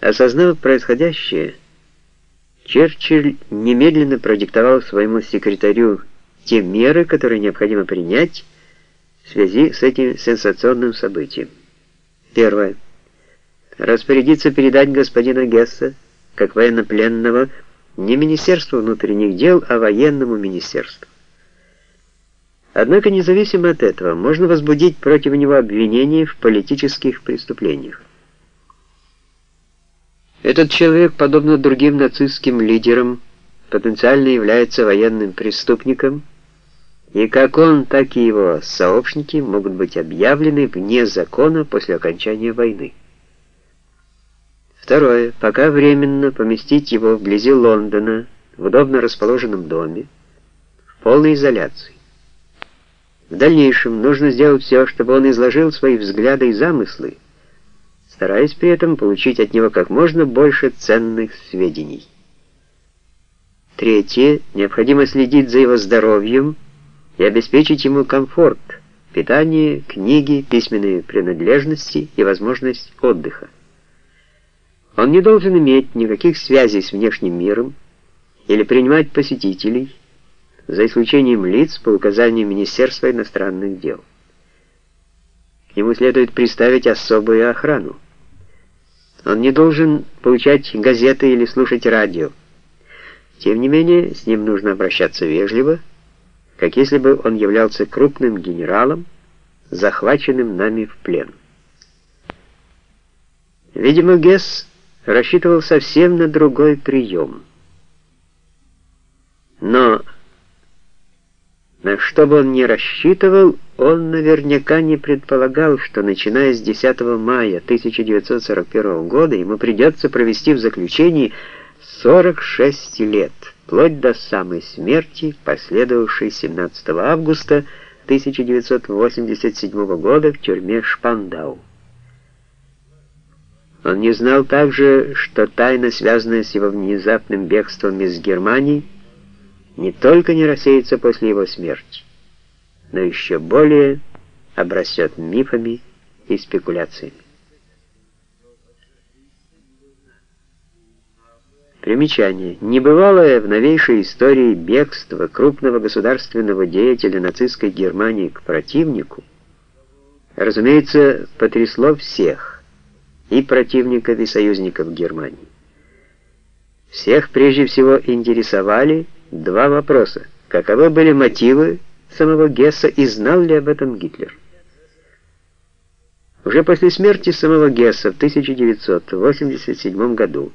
Осознав происходящее, Черчилль немедленно продиктовал своему секретарю те меры, которые необходимо принять в связи с этим сенсационным событием. Первое. Распорядиться передать господина Гесса, как военнопленного, не Министерству внутренних дел, а военному министерству. Однако, независимо от этого, можно возбудить против него обвинения в политических преступлениях. Этот человек, подобно другим нацистским лидерам, потенциально является военным преступником, и как он, так и его сообщники могут быть объявлены вне закона после окончания войны. Второе. Пока временно поместить его вблизи Лондона, в удобно расположенном доме, в полной изоляции. В дальнейшем нужно сделать все, чтобы он изложил свои взгляды и замыслы, стараясь при этом получить от него как можно больше ценных сведений. Третье. Необходимо следить за его здоровьем и обеспечить ему комфорт, питание, книги, письменные принадлежности и возможность отдыха. Он не должен иметь никаких связей с внешним миром или принимать посетителей, за исключением лиц по указанию Министерства иностранных дел. К нему следует приставить особую охрану. Он не должен получать газеты или слушать радио. Тем не менее, с ним нужно обращаться вежливо, как если бы он являлся крупным генералом, захваченным нами в плен. Видимо, Гесс рассчитывал совсем на другой прием. Но на что бы он ни рассчитывал, он наверняка не предполагал, что начиная с 10 мая 1941 года ему придется провести в заключении 46 лет, вплоть до самой смерти, последовавшей 17 августа 1987 года в тюрьме Шпандау. Он не знал также, что тайна, связанная с его внезапным бегством из Германии, не только не рассеется после его смерти, но еще более обрастет мифами и спекуляциями. Примечание. Небывалое в новейшей истории бегство крупного государственного деятеля нацистской Германии к противнику, разумеется, потрясло всех, и противников, и союзников Германии. Всех прежде всего интересовали два вопроса. Каковы были мотивы самого Гесса и знал ли об этом Гитлер? Уже после смерти самого Гесса в 1987 году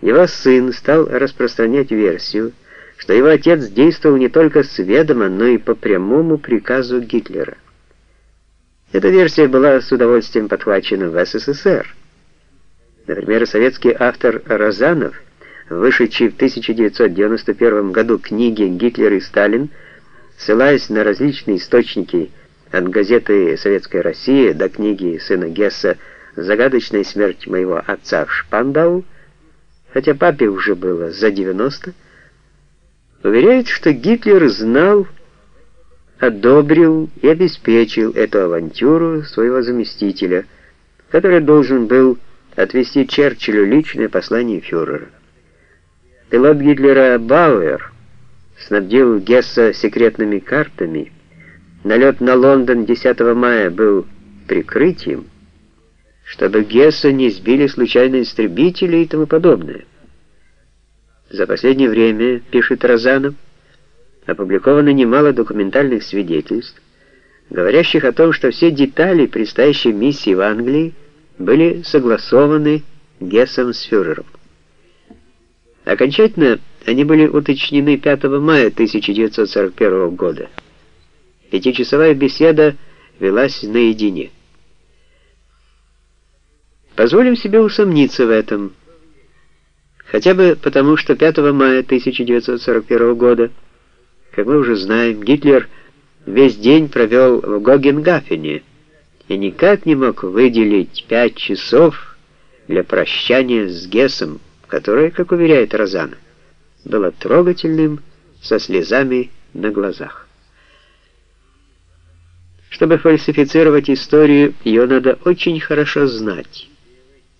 его сын стал распространять версию, что его отец действовал не только с ведома, но и по прямому приказу Гитлера. Эта версия была с удовольствием подхвачена в СССР. Например, советский автор Розанов, вышедший в 1991 году книги «Гитлер и Сталин», ссылаясь на различные источники от газеты «Советская Россия» до книги сына Гесса «Загадочная смерть моего отца в Шпандау», хотя папе уже было за 90, уверяет, что Гитлер знал, одобрил и обеспечил эту авантюру своего заместителя, который должен был отвести Черчиллю личное послание фюрера. Пилот Гитлера Бауэр снабдил Гесса секретными картами. Налет на Лондон 10 мая был прикрытием, чтобы Гесса не сбили случайные истребители и тому подобное. За последнее время, пишет Розанов, опубликовано немало документальных свидетельств, говорящих о том, что все детали предстоящей миссии в Англии были согласованы Гессом с фюрером. Окончательно они были уточнены 5 мая 1941 года. Пятичасовая беседа велась наедине. Позволим себе усомниться в этом, хотя бы потому, что 5 мая 1941 года как мы уже знаем, Гитлер весь день провел в Гогенгафене и никак не мог выделить пять часов для прощания с Гессом, которое, как уверяет Розана, было трогательным со слезами на глазах. Чтобы фальсифицировать историю, ее надо очень хорошо знать.